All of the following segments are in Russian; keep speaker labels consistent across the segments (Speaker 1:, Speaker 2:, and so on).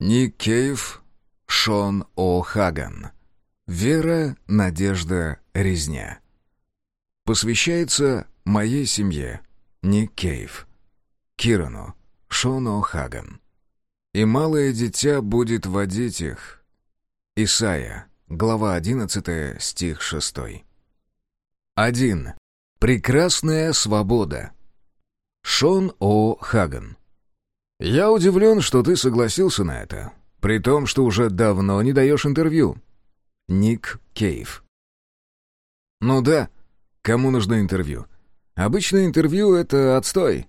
Speaker 1: Ник Кейв, Шон О. Хаган. Вера, надежда, резня. Посвящается моей семье. Ник Кейв. Кирану, Шон О. Хаган. И малое дитя будет водить их. Исайя, глава 11, стих 6. 1. Прекрасная свобода. Шон О. Хаган. «Я удивлен, что ты согласился на это, при том, что уже давно не даешь интервью». Ник Кейв. «Ну да, кому нужно интервью? Обычно интервью — это отстой.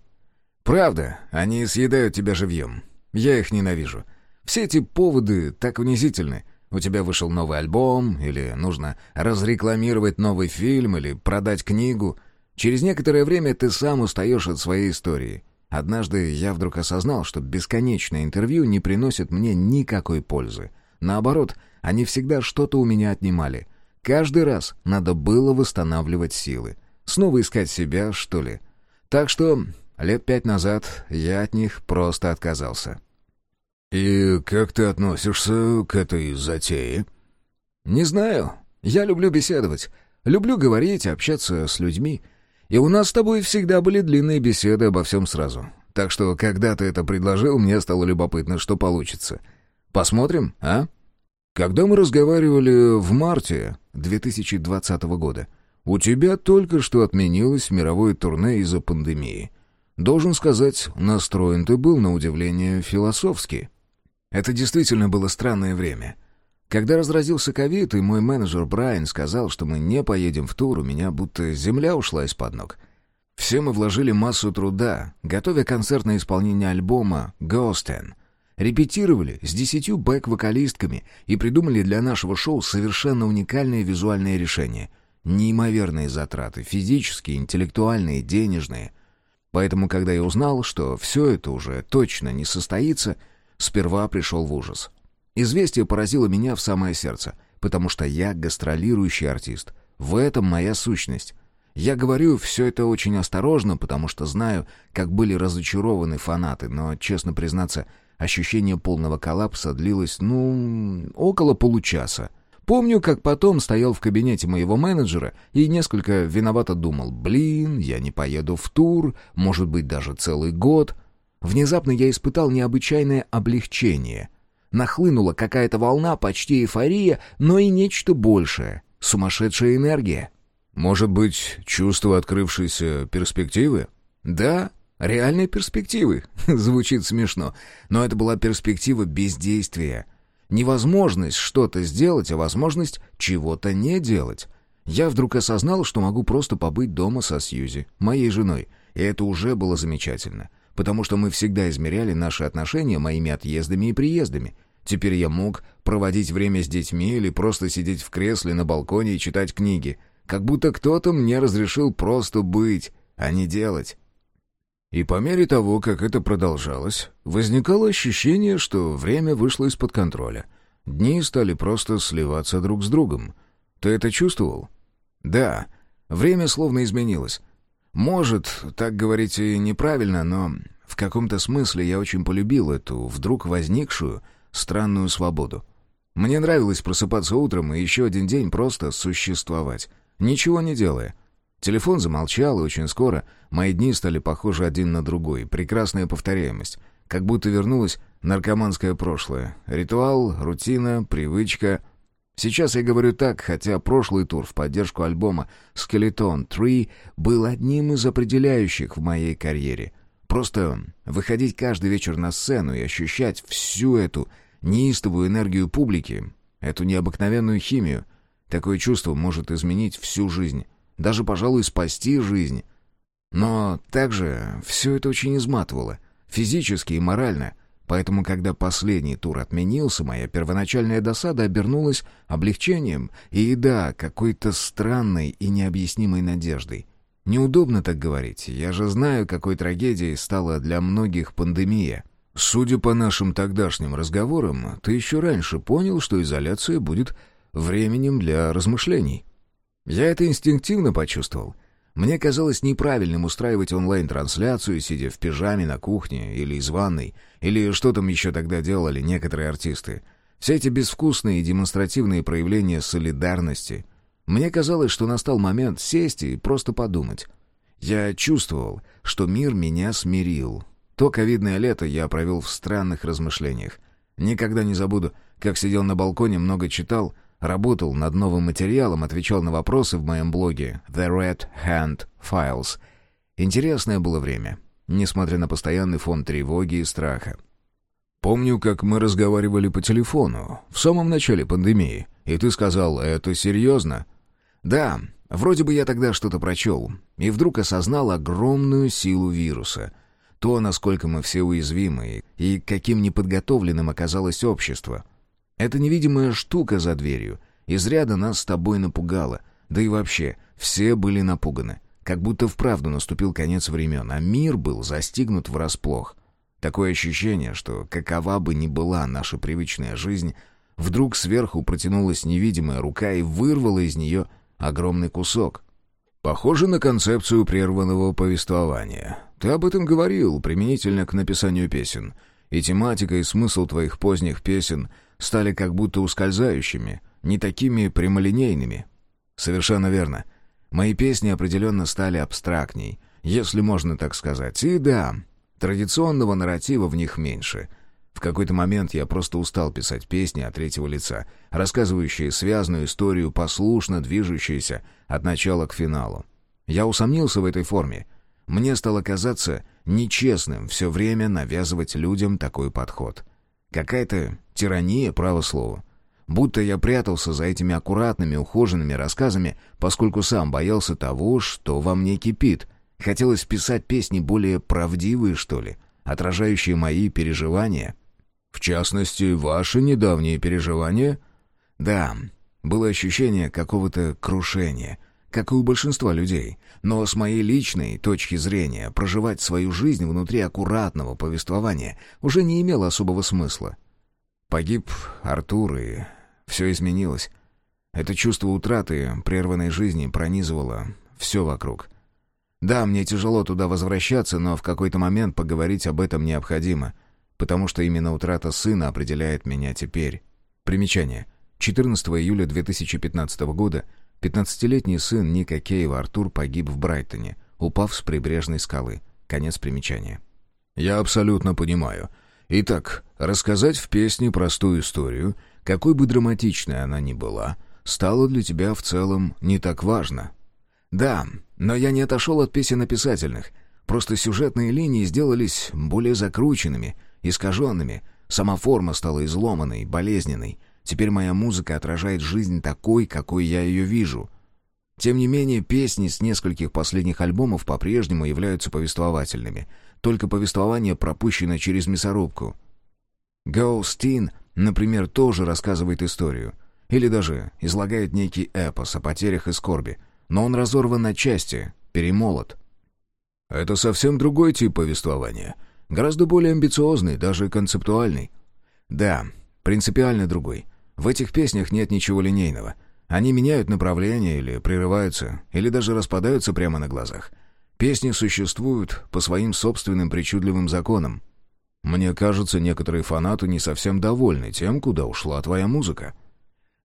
Speaker 1: Правда, они съедают тебя живьем. Я их ненавижу. Все эти поводы так унизительны. У тебя вышел новый альбом, или нужно разрекламировать новый фильм, или продать книгу. Через некоторое время ты сам устаешь от своей истории. Однажды я вдруг осознал, что бесконечное интервью не приносит мне никакой пользы. Наоборот, они всегда что-то у меня отнимали. Каждый раз надо было восстанавливать силы. Снова искать себя, что ли. Так что лет пять назад я от них просто отказался.
Speaker 2: «И как ты относишься к этой затее?»
Speaker 1: «Не знаю. Я люблю беседовать. Люблю говорить, общаться с людьми. И у нас с тобой всегда были длинные беседы обо всем сразу. Так что, когда ты это предложил, мне стало любопытно, что получится. Посмотрим, а? Когда мы разговаривали в марте 2020 года, у тебя только что отменилось мировое турне из-за пандемии. Должен сказать, настроен ты был на удивление философски. Это действительно было странное время — когда разразился ковид, и мой менеджер Брайан сказал, что мы не поедем в тур, у меня будто земля ушла из-под ног. Все мы вложили массу труда, готовя концертное исполнение альбома «Ghostin». Репетировали с десятью бэк-вокалистками и придумали для нашего шоу совершенно уникальное визуальное решение. Неимоверные затраты, физические, интеллектуальные, денежные. Поэтому, когда я узнал, что все это уже точно не состоится, сперва пришел в ужас. Известие поразило меня в самое сердце, потому что я гастролирующий артист. В этом моя сущность. Я говорю все это очень осторожно, потому что знаю, как были разочарованы фанаты, но, честно признаться, ощущение полного коллапса длилось, ну, около получаса. Помню, как потом стоял в кабинете моего менеджера и несколько виновато думал, блин, я не поеду в тур, может быть, даже целый год. Внезапно я испытал необычайное облегчение — Нахлынула какая-то волна, почти эйфория, но и нечто большее. Сумасшедшая энергия.
Speaker 2: Может быть, чувство открывшейся перспективы?
Speaker 1: Да, реальной перспективы. Звучит смешно, но это была перспектива бездействия. Невозможность что-то сделать, а возможность чего-то не делать. Я вдруг осознал, что могу просто побыть дома со Сьюзи, моей женой, и это уже было замечательно потому что мы всегда измеряли наши отношения моими отъездами и приездами. Теперь я мог проводить время с детьми или просто сидеть в кресле на балконе и читать книги, как будто кто-то мне разрешил просто быть, а не делать.
Speaker 2: И по мере того, как это продолжалось, возникало ощущение, что время вышло из-под контроля. Дни стали просто сливаться друг с другом. Ты это чувствовал?
Speaker 1: Да, время словно изменилось. Может, так говорить и неправильно, но в каком-то смысле я очень полюбил эту вдруг возникшую странную свободу. Мне нравилось просыпаться утром и еще один день просто существовать, ничего не делая. Телефон замолчал, и очень скоро мои дни стали похожи один на другой. Прекрасная повторяемость. Как будто вернулось наркоманское прошлое. Ритуал, рутина, привычка — Сейчас я говорю так, хотя прошлый тур в поддержку альбома «Skeleton 3» был одним из определяющих в моей карьере. Просто выходить каждый вечер на сцену и ощущать всю эту неистовую энергию публики, эту необыкновенную химию, такое чувство может изменить всю жизнь, даже, пожалуй, спасти жизнь. Но также все это очень изматывало, физически и морально — Поэтому, когда последний тур отменился, моя первоначальная досада обернулась облегчением и, да, какой-то странной и необъяснимой надеждой. Неудобно так говорить, я же знаю, какой трагедией стала для многих пандемия. Судя по нашим тогдашним разговорам, ты еще раньше понял, что изоляция будет временем для размышлений. Я это инстинктивно почувствовал. Мне казалось неправильным устраивать онлайн-трансляцию, сидя в пижаме на кухне или из ванной, или что там еще тогда делали некоторые артисты. Все эти безвкусные и демонстративные проявления солидарности. Мне казалось, что настал момент сесть и просто подумать. Я чувствовал, что мир меня смирил. То ковидное лето я провел в странных размышлениях. Никогда не забуду, как сидел на балконе, много читал — Работал над новым материалом, отвечал на вопросы в моем блоге The Red Hand Files. Интересное было время, несмотря на постоянный фон тревоги и страха.
Speaker 2: Помню, как мы разговаривали по телефону в самом начале пандемии, и ты сказал «это серьезно?»
Speaker 1: Да, вроде бы я тогда что-то прочел, и вдруг осознал огромную силу вируса. То, насколько мы все уязвимы, и каким неподготовленным оказалось общество — эта невидимая штука за дверью изряда нас с тобой напугала. Да и вообще, все были напуганы. Как будто вправду наступил конец времен, а мир был застигнут врасплох. Такое ощущение, что какова бы ни была наша привычная жизнь, вдруг сверху протянулась невидимая рука и вырвала из нее огромный кусок.
Speaker 2: Похоже на концепцию прерванного повествования. Ты об этом говорил применительно к написанию песен. И тематика, и смысл твоих поздних песен — стали как будто ускользающими, не такими прямолинейными.
Speaker 1: Совершенно верно. Мои песни определенно стали абстрактней, если можно так сказать. И да, традиционного нарратива в них меньше. В какой-то момент я просто устал писать песни от третьего лица, рассказывающие связанную историю, послушно движущиеся от начала к финалу. Я усомнился в этой форме. Мне стало казаться нечестным все время навязывать людям такой подход. Какая-то тирания, право слово. Будто я прятался за этими аккуратными, ухоженными рассказами, поскольку сам боялся того, что во мне кипит. Хотелось писать песни более правдивые, что ли, отражающие мои переживания.
Speaker 2: В частности, ваши недавние переживания?
Speaker 1: Да, было ощущение какого-то крушения, как и у большинства людей. Но с моей личной точки зрения, проживать свою жизнь внутри аккуратного повествования уже не имело особого смысла. Погиб Артур, и все изменилось. Это чувство утраты, прерванной жизни пронизывало все вокруг. Да, мне тяжело туда возвращаться, но в какой-то момент поговорить об этом необходимо, потому что именно утрата сына определяет меня теперь. Примечание. 14 июля 2015 года 15-летний сын Ника Кейва Артур погиб в Брайтоне, упав с прибрежной скалы. Конец примечания.
Speaker 2: «Я абсолютно понимаю. Итак, рассказать в песне простую историю, какой бы драматичной она ни была, стало для тебя в целом не так важно».
Speaker 1: «Да, но я не отошел от песен описательных. Просто сюжетные линии сделались более закрученными, искаженными. Сама форма стала изломанной, болезненной. Теперь моя музыка отражает жизнь такой, какой я ее вижу. Тем не менее, песни с нескольких последних альбомов по-прежнему являются повествовательными. Только повествование пропущено через мясорубку. Ghostin, например, тоже рассказывает историю. Или даже излагает некий эпос о потерях и скорби. Но он разорван на части, перемолот.
Speaker 2: Это совсем другой тип повествования. Гораздо более амбициозный, даже концептуальный.
Speaker 1: Да, принципиально другой. В этих песнях нет ничего линейного. Они меняют направление или прерываются, или даже распадаются прямо на глазах. Песни существуют по своим собственным причудливым законам.
Speaker 2: Мне кажется, некоторые фанаты не совсем довольны тем, куда ушла твоя музыка.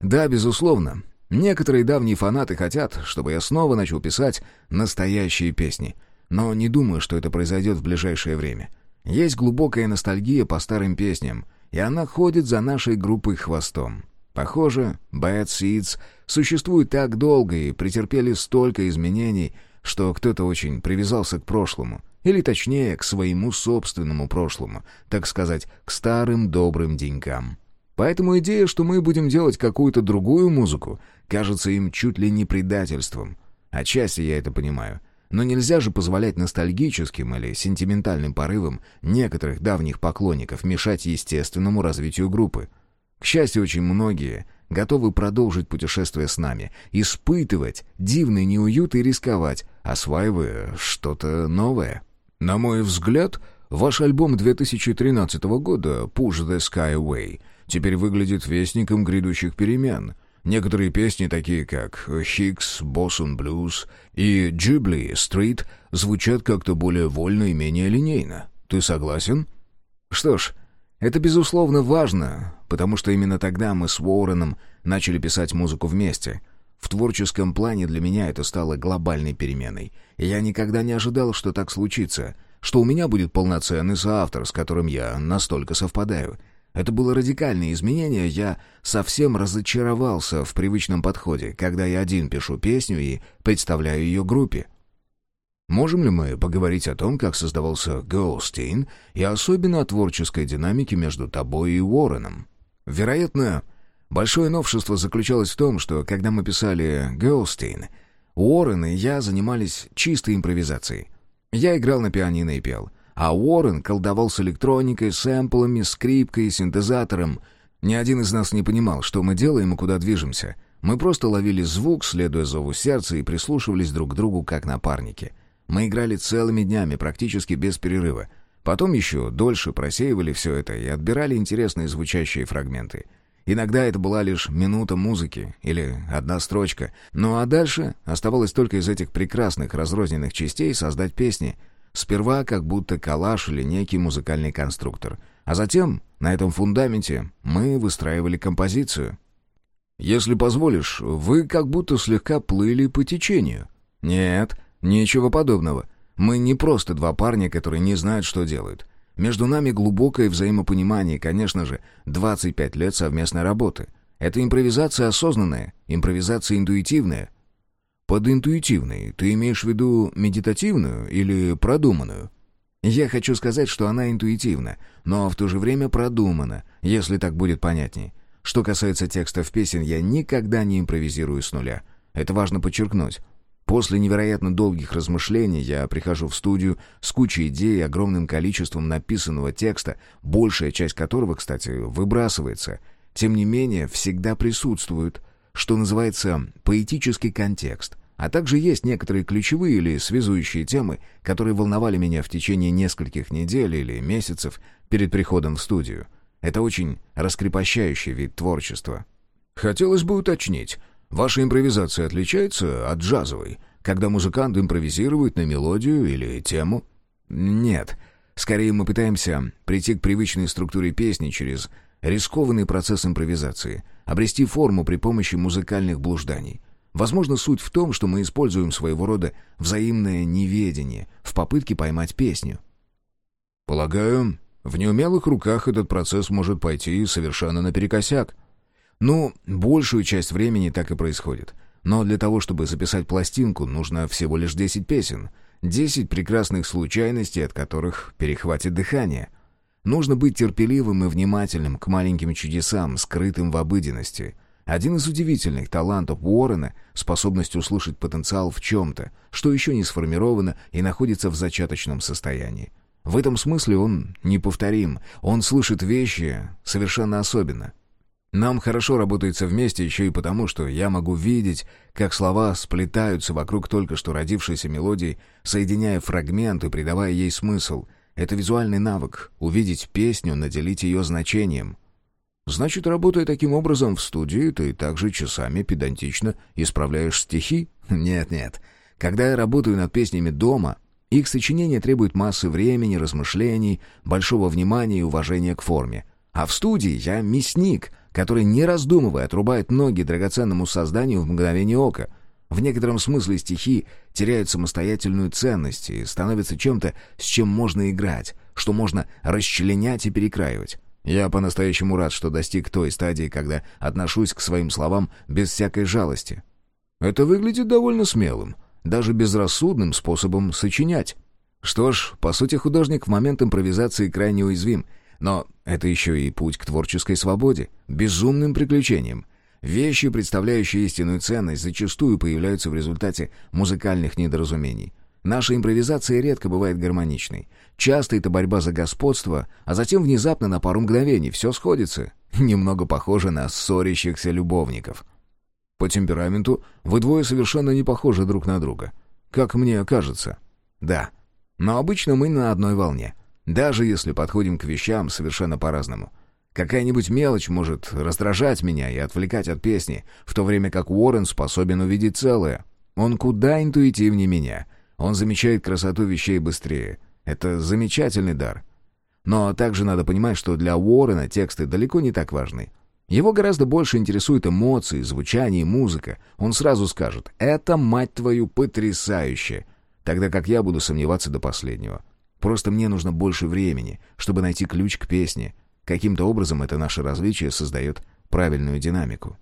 Speaker 1: Да, безусловно. Некоторые давние фанаты хотят, чтобы я снова начал писать настоящие песни. Но не думаю, что это произойдет в ближайшее время. Есть глубокая ностальгия по старым песням, и она ходит за нашей группой хвостом. Похоже, Bad Seeds существуют так долго и претерпели столько изменений, что кто-то очень привязался к прошлому, или точнее, к своему собственному прошлому, так сказать, к старым добрым денькам. Поэтому идея, что мы будем делать какую-то другую музыку, кажется им чуть ли не предательством. Отчасти я это понимаю — но нельзя же позволять ностальгическим или сентиментальным порывам некоторых давних поклонников мешать естественному развитию группы. К счастью, очень многие готовы продолжить путешествие с нами, испытывать дивный неуют и рисковать, осваивая что-то новое.
Speaker 2: На мой взгляд, ваш альбом 2013 года «Push the Sky Away» теперь выглядит вестником грядущих перемен — Некоторые песни, такие как «Хикс», «Боссон Блюз» и «Джибли Стрит», звучат как-то более вольно и менее линейно. Ты согласен?
Speaker 1: Что ж, это безусловно важно, потому что именно тогда мы с Уорреном начали писать музыку вместе. В творческом плане для меня это стало глобальной переменой. Я никогда не ожидал, что так случится, что у меня будет полноценный соавтор, с которым я настолько совпадаю — это было радикальное изменение, я совсем разочаровался в привычном подходе, когда я один пишу песню и представляю ее группе. Можем ли мы поговорить о том, как создавался Голстейн, и особенно о творческой динамике между тобой и Уорреном? Вероятно, большое новшество заключалось в том, что когда мы писали Голстейн, Уоррен и я занимались чистой импровизацией. Я играл на пианино и пел — а Уоррен колдовал с электроникой, сэмплами, скрипкой и синтезатором. Ни один из нас не понимал, что мы делаем и куда движемся. Мы просто ловили звук, следуя зову сердца, и прислушивались друг к другу, как напарники. Мы играли целыми днями, практически без перерыва. Потом еще дольше просеивали все это и отбирали интересные звучащие фрагменты. Иногда это была лишь минута музыки или одна строчка. Ну а дальше оставалось только из этих прекрасных разрозненных частей создать песни — Сперва как будто коллаж или некий музыкальный конструктор. А затем на этом фундаменте мы выстраивали композицию. «Если позволишь, вы как будто слегка плыли по течению». «Нет, ничего подобного. Мы не просто два парня, которые не знают, что делают. Между нами глубокое взаимопонимание конечно же, 25 лет совместной работы. Это импровизация осознанная, импровизация интуитивная, под интуитивной ты имеешь в виду медитативную или продуманную? Я хочу сказать, что она интуитивна, но в то же время продумана, если так будет понятней. Что касается текстов песен, я никогда не импровизирую с нуля. Это важно подчеркнуть. После невероятно долгих размышлений я прихожу в студию с кучей идей и огромным количеством написанного текста, большая часть которого, кстати, выбрасывается. Тем не менее, всегда присутствует — что называется поэтический контекст, а также есть некоторые ключевые или связующие темы, которые волновали меня в течение нескольких недель или месяцев перед приходом в студию. Это очень раскрепощающий вид творчества. Хотелось бы уточнить, ваша импровизация отличается от джазовой, когда музыкант импровизирует на мелодию или тему? Нет. Скорее мы пытаемся прийти к привычной структуре песни через рискованный процесс импровизации — обрести форму при помощи музыкальных блужданий. Возможно, суть в том, что мы используем своего рода взаимное неведение в попытке поймать песню. Полагаю, в неумелых руках этот процесс может пойти совершенно наперекосяк. Ну, большую часть времени так и происходит. Но для того, чтобы записать пластинку, нужно всего лишь 10 песен. 10 прекрасных случайностей, от которых перехватит дыхание. Нужно быть терпеливым и внимательным к маленьким чудесам, скрытым в обыденности. Один из удивительных талантов Уоррена — способность услышать потенциал в чем-то, что еще не сформировано и находится в зачаточном состоянии. В этом смысле он неповторим, он слышит вещи совершенно особенно. Нам хорошо работается вместе еще и потому, что я могу видеть, как слова сплетаются вокруг только что родившейся мелодии, соединяя фрагменты, придавая ей смысл — это визуальный навык — увидеть песню, наделить ее значением. Значит, работая таким образом в студии, ты также часами педантично исправляешь стихи? Нет-нет. Когда я работаю над песнями дома, их сочинение требует массы времени, размышлений, большого внимания и уважения к форме. А в студии я мясник, который, не раздумывая, отрубает ноги драгоценному созданию в мгновение ока — в некотором смысле стихи теряют самостоятельную ценность и становятся чем-то, с чем можно играть, что можно расчленять и перекраивать. Я по-настоящему рад, что достиг той стадии, когда отношусь к своим словам без всякой жалости. Это выглядит довольно смелым, даже безрассудным способом сочинять. Что ж, по сути, художник в момент импровизации крайне уязвим, но это еще и путь к творческой свободе, безумным приключениям. Вещи, представляющие истинную ценность, зачастую появляются в результате музыкальных недоразумений. Наша импровизация редко бывает гармоничной. Часто это борьба за господство, а затем внезапно на пару мгновений все сходится. Немного похоже на ссорящихся любовников. По темпераменту вы двое совершенно не похожи друг на друга. Как мне кажется. Да. Но обычно мы на одной волне. Даже если подходим к вещам совершенно по-разному. Какая-нибудь мелочь может раздражать меня и отвлекать от песни, в то время как Уоррен способен увидеть целое. Он куда интуитивнее меня. Он замечает красоту вещей быстрее. Это замечательный дар. Но также надо понимать, что для Уоррена тексты далеко не так важны. Его гораздо больше интересуют эмоции, звучание и музыка. Он сразу скажет «Это, мать твою, потрясающе!» Тогда как я буду сомневаться до последнего. Просто мне нужно больше времени, чтобы найти ключ к песне. Каким-то образом это наше различие создает правильную динамику.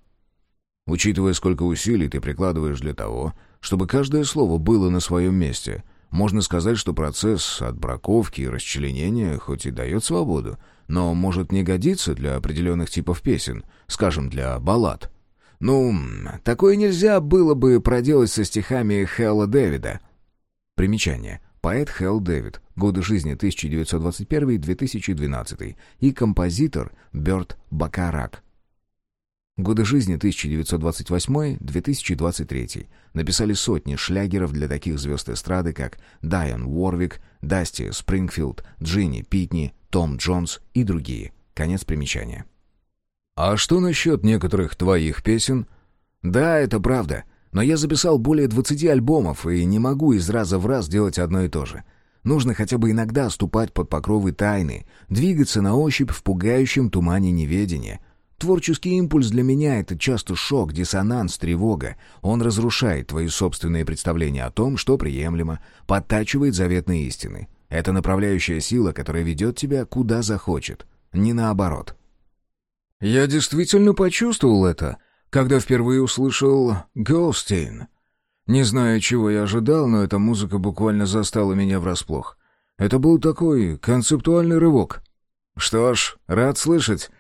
Speaker 1: Учитывая, сколько усилий ты прикладываешь для того, чтобы каждое слово было на своем месте, можно сказать, что процесс отбраковки и расчленения хоть и дает свободу, но может не годиться для определенных типов песен, скажем, для баллад. Ну, такое нельзя было бы проделать со стихами Хэлла Дэвида. Примечание. Поэт Хелл Дэвид, годы жизни 1921-2012, и композитор Бёрд Бакарак. Годы жизни 1928-2023. Написали сотни шлягеров для таких звезд эстрады, как Дайан Уорвик, Дасти Спрингфилд, Джинни Питни, Том Джонс и другие. Конец примечания. «А что насчет некоторых твоих песен?» «Да, это правда. Но я записал более 20 альбомов и не могу из раза в раз делать одно и то же. Нужно хотя бы иногда ступать под покровы тайны, двигаться на ощупь в пугающем тумане неведения. Творческий импульс для меня — это часто шок, диссонанс, тревога. Он разрушает твои собственные представления о том, что приемлемо, подтачивает заветные истины. Это направляющая сила, которая ведет тебя куда захочет, не наоборот. Я действительно почувствовал это — когда впервые услышал «Ghostin». Не знаю, чего я ожидал, но эта музыка буквально застала меня врасплох. Это был такой концептуальный рывок. Что ж, рад слышать.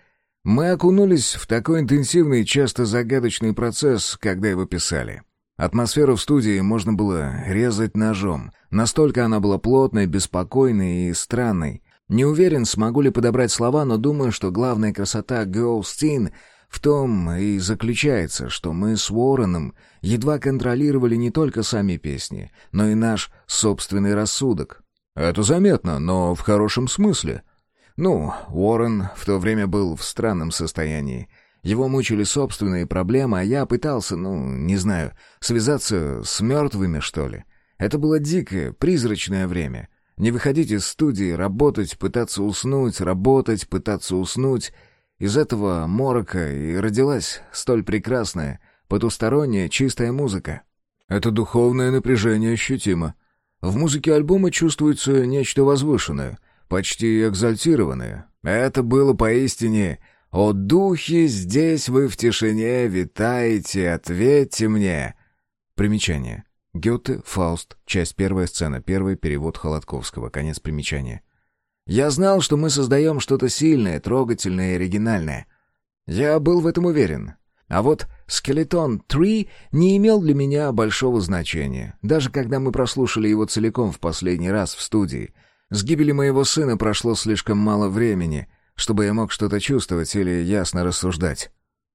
Speaker 1: Мы окунулись в такой интенсивный и часто загадочный процесс, когда его писали. Атмосферу в студии можно было резать ножом. Настолько она была плотной, беспокойной и странной. Не уверен, смогу ли подобрать слова, но думаю, что главная красота «Ghostin» В том и заключается, что мы с Уорреном едва контролировали не только сами песни, но и наш собственный рассудок. Это заметно, но в хорошем смысле. Ну, Уоррен в то время был в странном состоянии. Его мучили собственные проблемы, а я пытался, ну, не знаю, связаться с мертвыми, что ли. Это было дикое, призрачное время. Не выходить из студии, работать, пытаться уснуть, работать, пытаться уснуть — из этого морока и родилась столь прекрасная, потусторонняя, чистая музыка. Это духовное напряжение ощутимо. В музыке альбома чувствуется нечто возвышенное, почти экзальтированное. Это было поистине «О духи, здесь вы в тишине витаете, ответьте мне!» Примечание. Гёте, Фауст, часть первая, сцена первая, перевод Холодковского, конец примечания. Я знал, что мы создаем что-то сильное, трогательное и оригинальное. Я был в этом уверен. А вот «Скелетон 3» не имел для меня большого значения, даже когда мы прослушали его целиком в последний раз в студии. С гибели моего сына прошло слишком мало времени, чтобы я мог что-то чувствовать или ясно рассуждать.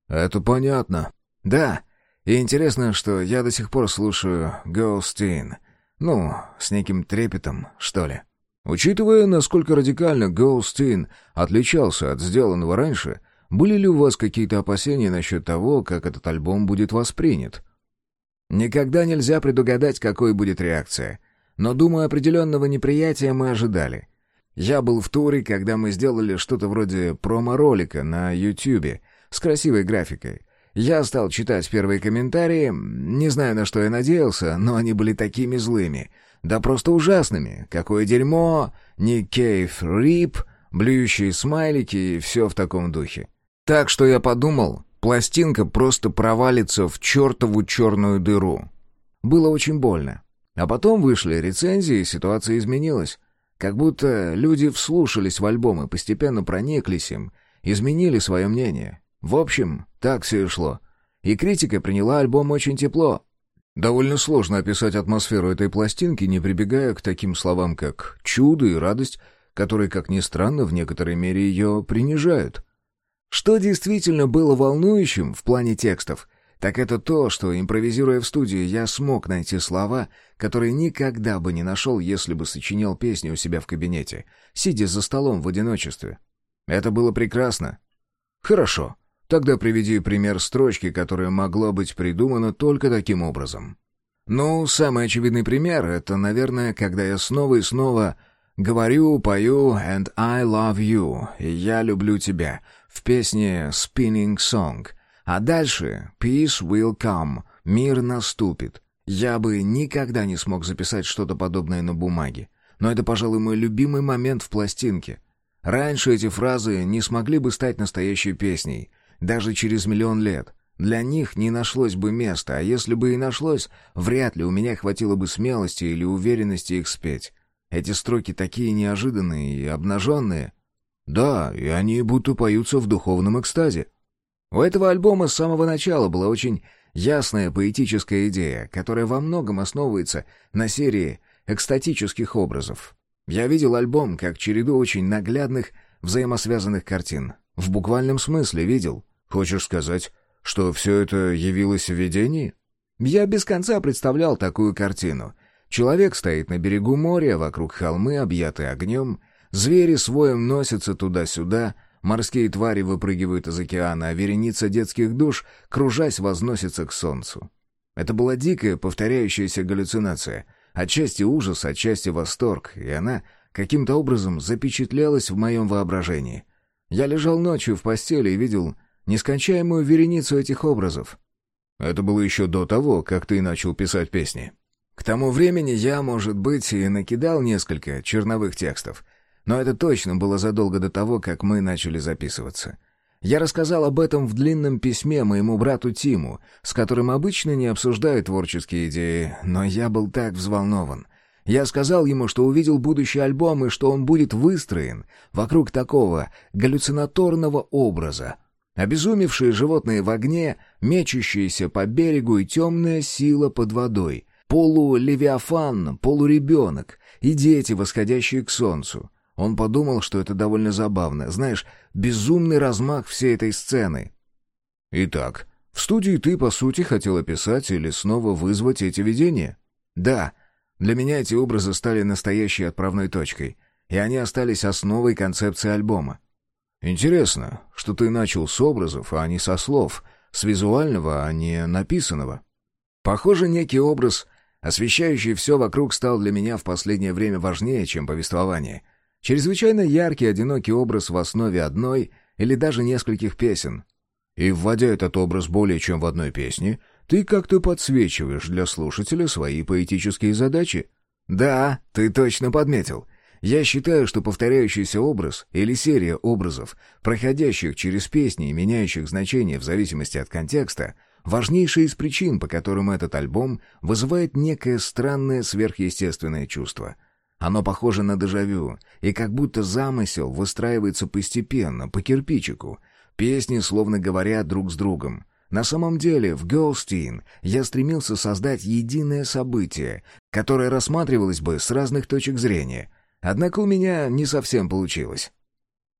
Speaker 1: «Это понятно». «Да, и интересно, что я до сих пор слушаю «Ghost In». Ну, с неким трепетом, что ли. Учитывая, насколько радикально In отличался от сделанного раньше, были ли у вас какие-то опасения насчет того, как этот альбом будет воспринят? Никогда нельзя предугадать, какой будет реакция. Но, думаю, определенного неприятия мы ожидали. Я был в туре, когда мы сделали что-то вроде промо-ролика на YouTube с красивой графикой. Я стал читать первые комментарии, не знаю, на что я надеялся, но они были такими злыми — да просто ужасными. Какое дерьмо, Ник Кейв Рип, блюющие смайлики и все в таком духе. Так что я подумал, пластинка просто провалится в чертову черную дыру. Было очень больно. А потом вышли рецензии, и ситуация изменилась. Как будто люди вслушались в альбом и постепенно прониклись им, изменили свое мнение. В общем, так все и шло. И критика приняла альбом очень тепло. Довольно сложно описать атмосферу этой пластинки, не прибегая к таким словам, как «чудо» и «радость», которые, как ни странно, в некоторой мере ее принижают. Что действительно было волнующим в плане текстов, так это то, что, импровизируя в студии, я смог найти слова, которые никогда бы не нашел, если бы сочинял песни у себя в кабинете, сидя за столом в одиночестве. Это было прекрасно. Хорошо. Тогда приведи пример строчки, которая могла быть придумана только таким образом. Ну, самый очевидный пример — это, наверное, когда я снова и снова говорю, пою «And I love you» «Я люблю тебя» в песне «Spinning Song», а дальше «Peace will come» — «Мир наступит». Я бы никогда не смог записать что-то подобное на бумаге. Но это, пожалуй, мой любимый момент в пластинке. Раньше эти фразы не смогли бы стать настоящей песней, даже через миллион лет. Для них не нашлось бы места, а если бы и нашлось, вряд ли у меня хватило бы смелости или уверенности их спеть. Эти строки такие неожиданные и обнаженные. Да, и они будто поются в духовном экстазе. У этого альбома с самого начала была очень ясная поэтическая идея, которая во многом основывается на серии экстатических образов. Я видел альбом как череду очень наглядных, взаимосвязанных картин. В буквальном смысле видел. Хочешь сказать, что все это явилось в видении? Я без конца представлял такую картину. Человек стоит на берегу моря, вокруг холмы, объятые огнем, звери своем носятся туда-сюда, морские твари выпрыгивают из океана, а вереница детских душ, кружась, возносится к солнцу. Это была дикая, повторяющаяся галлюцинация, отчасти ужас, отчасти восторг, и она каким-то образом запечатлелась в моем воображении. Я лежал ночью в постели и видел нескончаемую вереницу этих образов. Это было еще до того, как ты начал писать песни. К тому времени я, может быть, и накидал несколько черновых текстов, но это точно было задолго до того, как мы начали записываться. Я рассказал об этом в длинном письме моему брату Тиму, с которым обычно не обсуждают творческие идеи, но я был так взволнован. Я сказал ему, что увидел будущий альбом и что он будет выстроен вокруг такого галлюцинаторного образа. Обезумевшие животные в огне, мечущиеся по берегу и темная сила под водой, полулевиафан, полуребенок и дети, восходящие к солнцу. Он подумал, что это довольно забавно. Знаешь, безумный размах всей этой сцены. Итак, в студии ты, по сути, хотел описать или снова вызвать эти видения? Да. Для меня эти образы стали настоящей отправной точкой, и они остались основой концепции альбома. Интересно, что ты начал с образов, а не со слов, с визуального, а не написанного. Похоже, некий образ, освещающий все вокруг, стал для меня в последнее время важнее, чем повествование. Чрезвычайно яркий, одинокий образ в основе одной или даже нескольких песен. И, вводя этот образ более чем в одной песне, ты как-то подсвечиваешь для слушателя свои поэтические задачи. Да, ты точно подметил. Я считаю, что повторяющийся образ или серия образов, проходящих через песни и меняющих значение в зависимости от контекста, важнейшая из причин, по которым этот альбом вызывает некое странное сверхъестественное чувство. Оно похоже на дежавю, и как будто замысел выстраивается постепенно, по кирпичику. Песни словно говорят друг с другом. На самом деле, в «Голстин» я стремился создать единое событие, которое рассматривалось бы с разных точек зрения — Однако у меня не совсем получилось.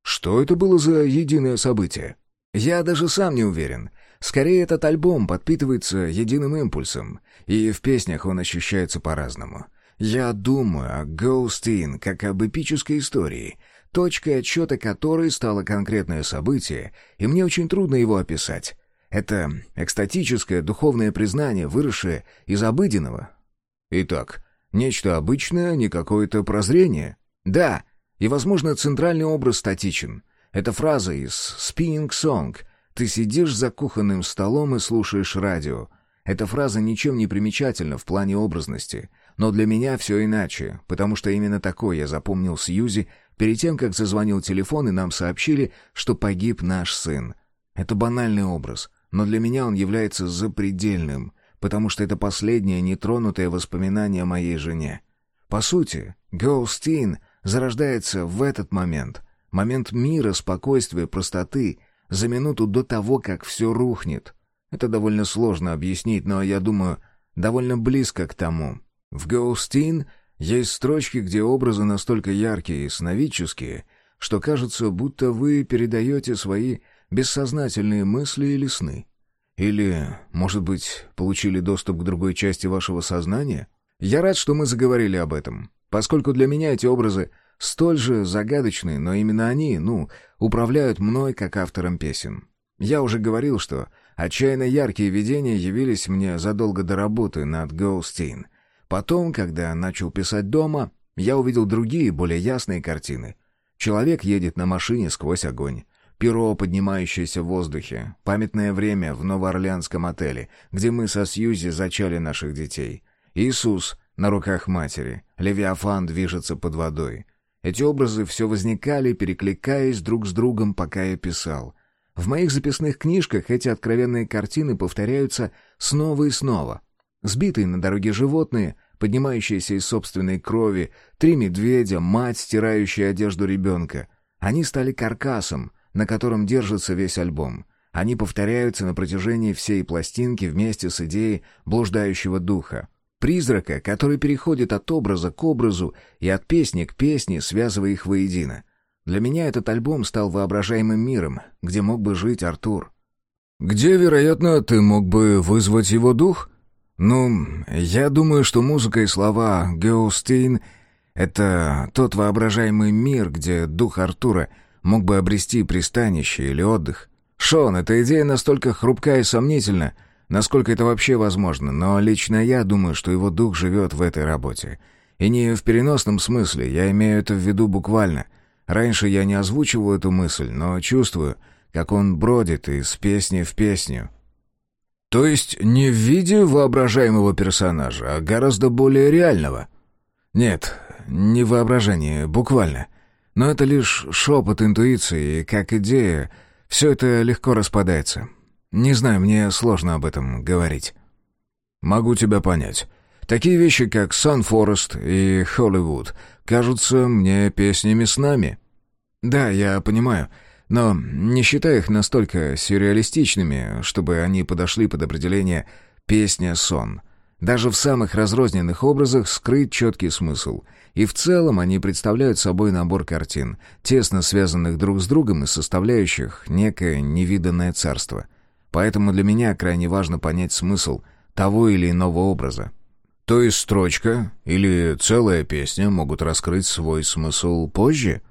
Speaker 1: Что это было за единое событие? Я даже сам не уверен. Скорее, этот альбом подпитывается единым импульсом, и в песнях он ощущается по-разному. Я думаю о Ghost In как об эпической истории, точкой отсчета которой стало конкретное событие, и мне очень трудно его описать. Это экстатическое духовное признание, выросшее из обыденного. Итак, Нечто обычное, не какое-то прозрение. Да, и, возможно, центральный образ статичен. Это фраза из «Spinning Song». «Ты сидишь за кухонным столом и слушаешь радио». Эта фраза ничем не примечательна в плане образности, но для меня все иначе, потому что именно такой я запомнил Сьюзи перед тем, как зазвонил телефон и нам сообщили, что погиб наш сын. Это банальный образ, но для меня он является запредельным, потому что это последнее нетронутое воспоминание о моей жене. По сути, Гоустин зарождается в этот момент. Момент мира, спокойствия, простоты, за минуту до того, как все рухнет. Это довольно сложно объяснить, но, я думаю, довольно близко к тому. В Гоустин есть строчки, где образы настолько яркие и сновидческие, что кажется, будто вы передаете свои бессознательные мысли или сны. Или, может быть, получили доступ к другой части вашего сознания? Я рад, что мы заговорили об этом, поскольку для меня эти образы столь же загадочные, но именно они, ну, управляют мной как автором песен. Я уже говорил, что отчаянно яркие видения явились мне задолго до работы над «Гоустин». Потом, когда начал писать дома, я увидел другие, более ясные картины. Человек едет на машине сквозь огонь. Перо, поднимающееся в воздухе. Памятное время в Новоорлеанском отеле, где мы со Сьюзи зачали наших детей. Иисус на руках матери. Левиафан движется под водой. Эти образы все возникали, перекликаясь друг с другом, пока я писал. В моих записных книжках эти откровенные картины повторяются снова и снова. Сбитые на дороге животные, поднимающиеся из собственной крови, три медведя, мать, стирающая одежду ребенка. Они стали каркасом, на котором держится весь альбом. Они повторяются на протяжении всей пластинки вместе с идеей блуждающего духа. Призрака, который переходит от образа к образу и от песни к песне, связывая их воедино. Для меня этот альбом стал воображаемым миром, где мог бы жить Артур.
Speaker 2: «Где, вероятно, ты мог бы вызвать его дух?» «Ну, я думаю, что музыка и слова Геостейн — это тот воображаемый мир, где дух Артура мог бы обрести пристанище или отдых. Шон, эта идея настолько хрупка и сомнительна, насколько это вообще возможно, но лично я думаю, что его дух живет в этой работе. И не в переносном смысле, я имею это в виду буквально — Раньше я не озвучивал эту мысль, но чувствую, как он бродит из песни в песню. То есть не в виде воображаемого персонажа, а гораздо более реального? Нет, не воображение, буквально. Но это лишь шепот интуиции, как идея, все это легко распадается. Не знаю, мне сложно об этом говорить. Могу тебя понять. Такие вещи, как «Сан Форест» и «Холливуд», кажутся мне песнями с нами. Да, я понимаю, но не считаю их настолько сюрреалистичными, чтобы они подошли под определение «песня-сон». Даже в самых разрозненных образах скрыт четкий смысл. И в целом они представляют собой набор картин, тесно связанных друг с другом и составляющих некое невиданное царство. Поэтому для меня крайне важно понять смысл того или иного образа. То есть строчка или целая песня могут раскрыть свой смысл позже?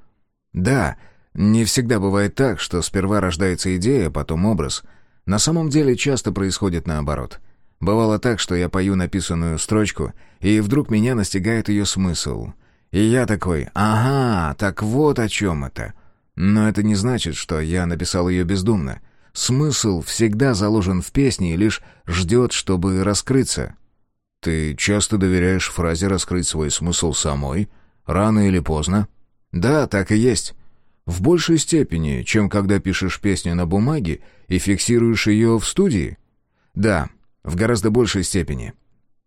Speaker 2: Да, не всегда бывает так, что сперва рождается идея, потом образ. На самом деле часто происходит наоборот. Бывало так, что я пою написанную строчку, и вдруг меня настигает ее смысл. И я такой «Ага, так вот о чем это». Но это не значит, что я написал ее бездумно. Смысл всегда заложен в песне и лишь ждет, чтобы раскрыться. Ты часто доверяешь фразе раскрыть свой смысл самой? Рано или поздно? Да, так и есть. В большей степени, чем когда пишешь песню на бумаге и фиксируешь ее в студии? Да, в гораздо большей степени.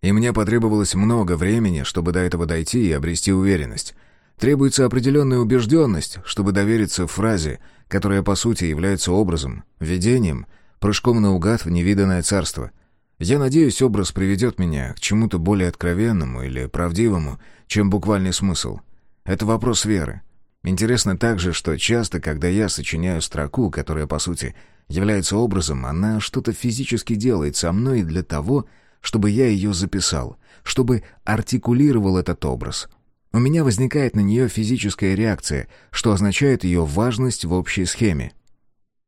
Speaker 2: И мне потребовалось много времени, чтобы до этого дойти и обрести уверенность. Требуется определенная убежденность, чтобы довериться фразе, которая по сути является образом, видением, прыжком наугад в невиданное царство — я надеюсь, образ приведет меня к чему-то более откровенному или правдивому, чем буквальный смысл. Это вопрос веры. Интересно также, что часто, когда я сочиняю строку, которая, по сути, является образом, она что-то физически делает со мной для того, чтобы я ее записал, чтобы артикулировал этот образ. У меня возникает на нее физическая реакция, что означает ее важность в общей схеме.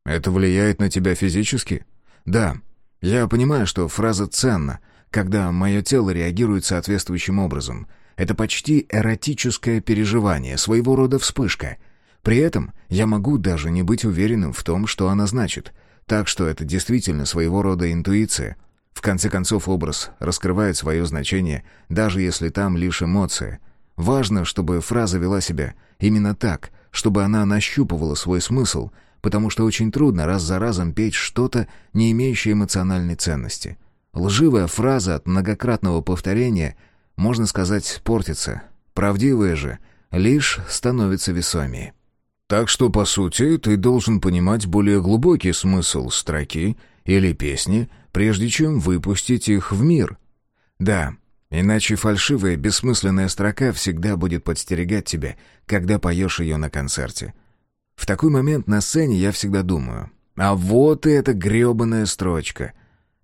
Speaker 2: «Это влияет на тебя физически?» «Да». Я понимаю, что фраза ценна, когда мое тело реагирует соответствующим образом. Это почти эротическое переживание, своего рода вспышка. При этом я могу даже не быть уверенным в том, что она значит. Так что это действительно своего рода интуиция. В конце концов, образ раскрывает свое значение, даже если там лишь эмоция. Важно, чтобы фраза вела себя именно так, чтобы она нащупывала свой смысл — потому что очень трудно раз за разом петь что-то, не имеющее эмоциональной ценности. Лживая фраза от многократного повторения, можно сказать, портится. Правдивая же лишь становится весомее. Так что, по сути, ты должен понимать более глубокий смысл строки или песни, прежде чем выпустить их в мир. Да, иначе фальшивая, бессмысленная строка всегда будет подстерегать тебя, когда поешь ее на концерте. В такой момент на сцене я всегда думаю, а вот и эта гребаная строчка.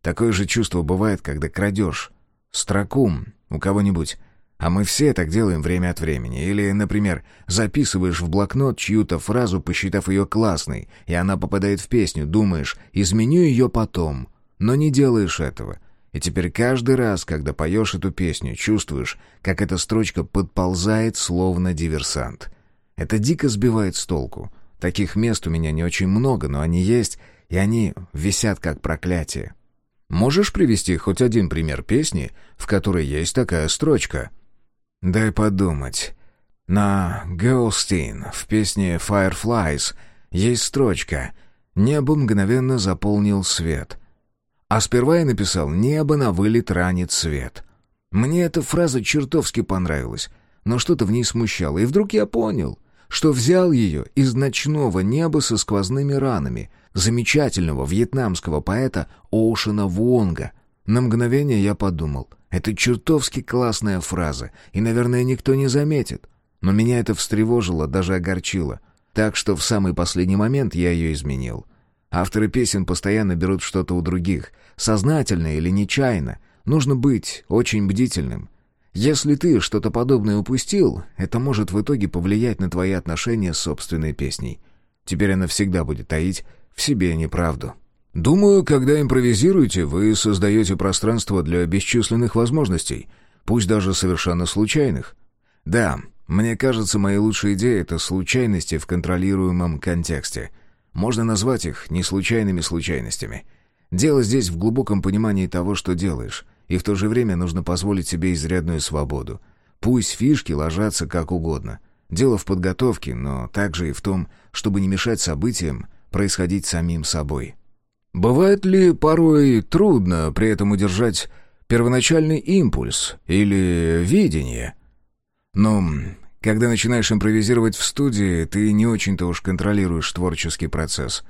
Speaker 2: Такое же чувство бывает, когда крадешь строку у кого-нибудь. А мы все так делаем время от времени. Или, например, записываешь в блокнот чью-то фразу, посчитав ее классной, и она попадает в песню, думаешь, изменю ее потом, но не делаешь этого. И теперь каждый раз, когда поешь эту песню, чувствуешь, как эта строчка подползает, словно диверсант. Это дико сбивает с толку. Таких мест у меня не очень много, но они есть, и они висят как проклятие. Можешь привести хоть один пример песни, в которой есть такая строчка? Дай подумать. На «Ghostin» в песне «Fireflies» есть строчка «Небо мгновенно заполнил свет». А сперва я написал «Небо на вылет ранит свет». Мне эта фраза чертовски понравилась, но что-то в ней смущало, и вдруг я понял, что взял ее из ночного неба со сквозными ранами, замечательного вьетнамского поэта Оушена Вонга. На мгновение я подумал, это чертовски классная фраза, и, наверное, никто не заметит. Но меня это встревожило, даже огорчило. Так что в самый последний момент я ее изменил. Авторы песен постоянно берут что-то у других, сознательно или нечаянно. Нужно быть очень бдительным. Если ты что-то подобное упустил, это может в итоге повлиять на твои отношения с собственной песней. Теперь она всегда будет таить в себе неправду. Думаю, когда импровизируете, вы создаете пространство для бесчисленных возможностей, пусть даже совершенно случайных. Да, мне кажется, мои лучшие идеи — это случайности в контролируемом контексте. Можно назвать их неслучайными случайностями. Дело здесь в глубоком понимании того, что делаешь, и в то же время нужно позволить себе изрядную свободу. Пусть фишки ложатся как угодно. Дело в подготовке, но также и в том, чтобы не мешать событиям происходить самим собой. Бывает ли порой трудно при этом удержать первоначальный импульс или видение? Но когда начинаешь импровизировать в студии, ты не очень-то уж контролируешь творческий процесс.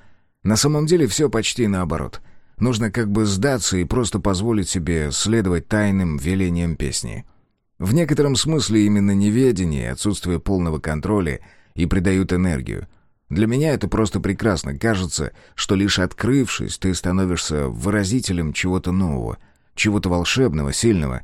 Speaker 2: На самом деле все почти наоборот. Нужно как бы сдаться и просто позволить себе следовать тайным велениям песни. В некотором смысле именно неведение, отсутствие полного контроля и придают энергию. Для меня это просто прекрасно. Кажется, что лишь открывшись, ты становишься выразителем чего-то нового, чего-то волшебного, сильного.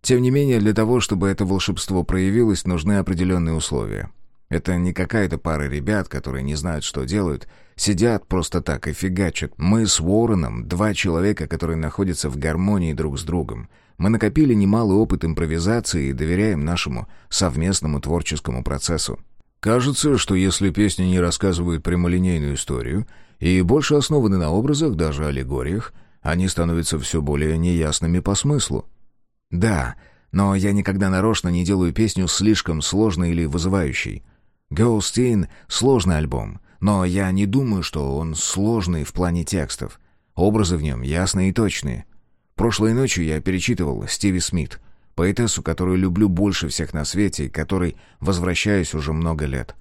Speaker 2: Тем не менее, для того, чтобы это волшебство проявилось, нужны определенные условия. Это не какая-то пара ребят, которые не знают, что делают, сидят просто так и фигачат. Мы с Уорреном два человека, которые находятся в гармонии друг с другом. Мы накопили немалый опыт импровизации и доверяем нашему совместному творческому процессу. Кажется, что если песни не рассказывают прямолинейную историю и больше основаны на образах, даже аллегориях, они становятся все более неясными по смыслу. Да, но я никогда нарочно не делаю песню слишком сложной или вызывающей. «Ghost сложный альбом, но я не думаю, что он сложный в плане текстов. Образы в нем ясные и точные. Прошлой ночью я перечитывал Стиви Смит — поэтессу, которую люблю больше всех на свете и которой возвращаюсь уже много лет.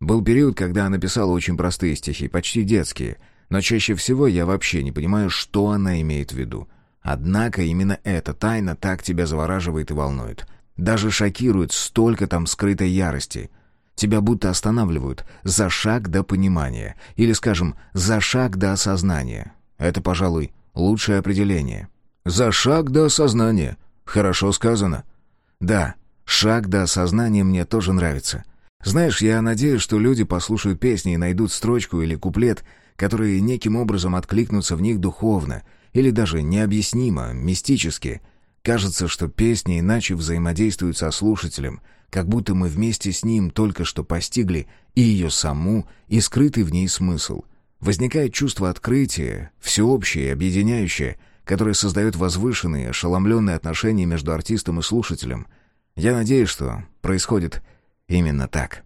Speaker 2: Был период, когда она писала очень простые стихи, почти детские, но чаще всего я вообще не понимаю, что она имеет в виду. Однако именно эта тайна так тебя завораживает и волнует. Даже шокирует столько там скрытой ярости. Тебя будто останавливают за шаг до понимания, или, скажем, за шаг до осознания. Это, пожалуй, лучшее определение. «За шаг до осознания», Хорошо сказано. Да, шаг до осознания мне тоже нравится. Знаешь, я надеюсь, что люди послушают песни и найдут строчку или куплет, которые неким образом откликнутся в них духовно или даже необъяснимо, мистически. Кажется, что песни иначе взаимодействуют со слушателем, как будто мы вместе с ним только что постигли и ее саму, и скрытый в ней смысл. Возникает чувство открытия, всеобщее и объединяющее, который создает возвышенные, ошеломленные отношения между артистом и слушателем. Я надеюсь, что происходит именно так.